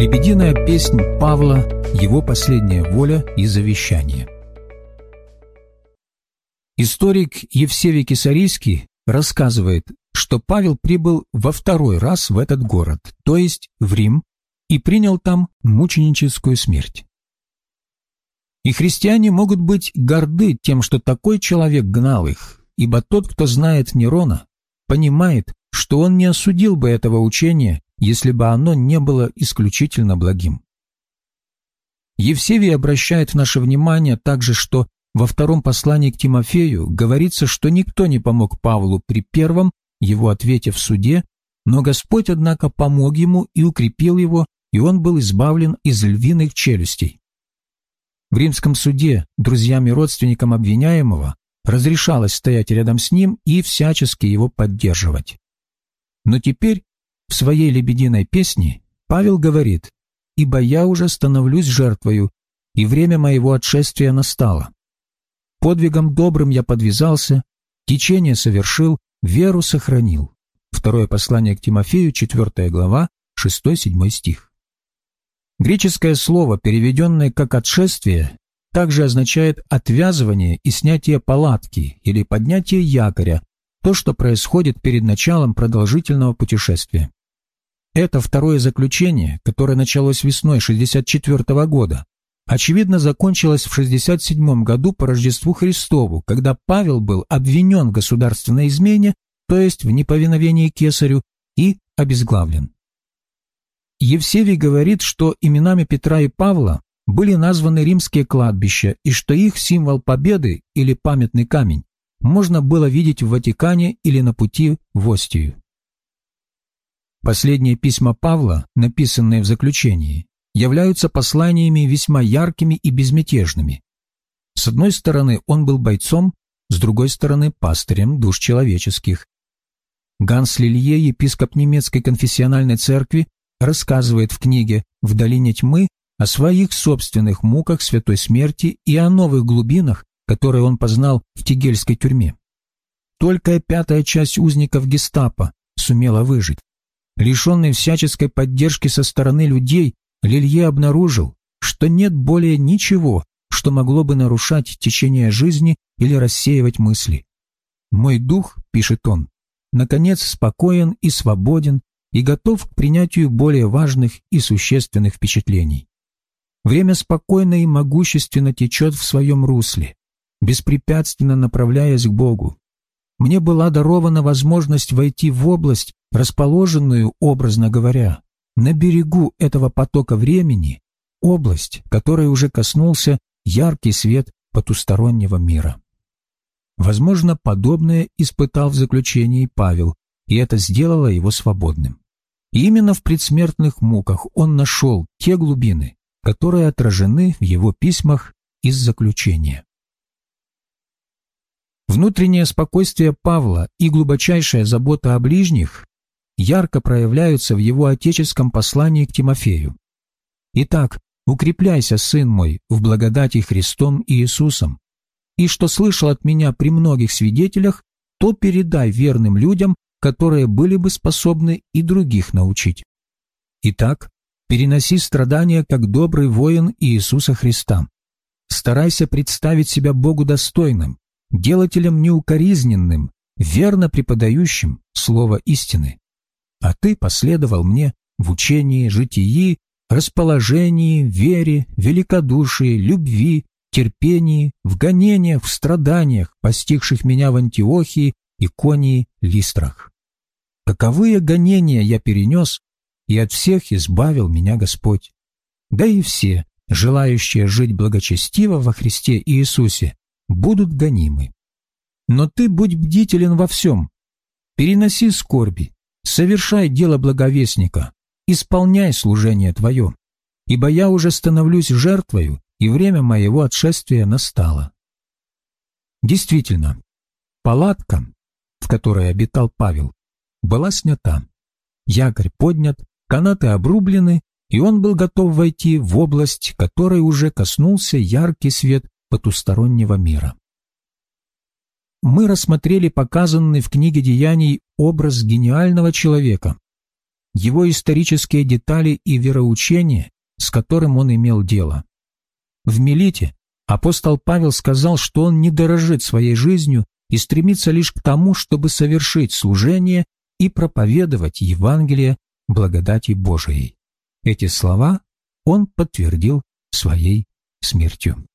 Лебединая песнь Павла, его последняя воля и завещание. Историк Евсевий Кисарийский рассказывает, что Павел прибыл во второй раз в этот город, то есть в Рим, и принял там мученическую смерть. И христиане могут быть горды тем, что такой человек гнал их, ибо тот, кто знает Нерона, понимает, что он не осудил бы этого учения, если бы оно не было исключительно благим. Евсевий обращает наше внимание также, что во втором послании к Тимофею говорится, что никто не помог Павлу при первом его ответе в суде, но Господь, однако, помог ему и укрепил его, и он был избавлен из львиных челюстей. В римском суде друзьям и родственникам обвиняемого разрешалось стоять рядом с ним и всячески его поддерживать. Но теперь в своей «Лебединой песне» Павел говорит «Ибо я уже становлюсь жертвою, и время моего отшествия настало. Подвигом добрым я подвязался, течение совершил, веру сохранил». Второе послание к Тимофею, 4 глава, 6-7 стих. Греческое слово, переведенное как «отшествие», также означает отвязывание и снятие палатки или поднятие якоря, то, что происходит перед началом продолжительного путешествия. Это второе заключение, которое началось весной 64 года, очевидно закончилось в 67 году по Рождеству Христову, когда Павел был обвинен в государственной измене, то есть в неповиновении кесарю, и обезглавлен. Евсевий говорит, что именами Петра и Павла были названы римские кладбища и что их символ победы или памятный камень можно было видеть в Ватикане или на пути в Остию. Последние письма Павла, написанные в заключении, являются посланиями весьма яркими и безмятежными. С одной стороны, он был бойцом, с другой стороны, пастырем душ человеческих. Ганс Лилье, епископ немецкой конфессиональной церкви, рассказывает в книге «В долине тьмы» о своих собственных муках святой смерти и о новых глубинах, которые он познал в Тигельской тюрьме. Только пятая часть узников гестапо сумела выжить. Лишенный всяческой поддержки со стороны людей, Лилье обнаружил, что нет более ничего, что могло бы нарушать течение жизни или рассеивать мысли. «Мой дух», — пишет он, — «наконец спокоен и свободен и готов к принятию более важных и существенных впечатлений. Время спокойно и могущественно течет в своем русле, беспрепятственно направляясь к Богу. Мне была дарована возможность войти в область, расположенную, образно говоря, на берегу этого потока времени, область, которой уже коснулся яркий свет потустороннего мира. Возможно, подобное испытал в заключении Павел, и это сделало его свободным. И именно в предсмертных муках он нашел те глубины, которые отражены в его письмах из заключения. Внутреннее спокойствие Павла и глубочайшая забота о ближних ярко проявляются в его отеческом послании к Тимофею. Итак, укрепляйся, сын мой, в благодати Христом и Иисусом, и что слышал от меня при многих свидетелях, то передай верным людям, которые были бы способны и других научить. Итак, Переноси страдания, как добрый воин Иисуса Христа. Старайся представить себя Богу достойным, делателем неукоризненным, верно преподающим слово истины. А ты последовал мне в учении, житии, расположении, вере, великодушии, любви, терпении, в гонениях, в страданиях, постигших меня в Антиохии, Иконии, Листрах. Каковые гонения я перенес, и от всех избавил меня Господь. Да и все, желающие жить благочестиво во Христе Иисусе, будут гонимы. Но ты будь бдителен во всем, переноси скорби, совершай дело благовестника, исполняй служение твое, ибо я уже становлюсь жертвою, и время моего отшествия настало. Действительно, палатка, в которой обитал Павел, была снята, якорь поднят, канаты обрублены, и он был готов войти в область, которой уже коснулся яркий свет потустороннего мира. Мы рассмотрели показанный в книге деяний образ гениального человека, его исторические детали и вероучение, с которым он имел дело. В Милите апостол Павел сказал, что он не дорожит своей жизнью и стремится лишь к тому, чтобы совершить служение и проповедовать Евангелие благодати Божией. Эти слова он подтвердил своей смертью.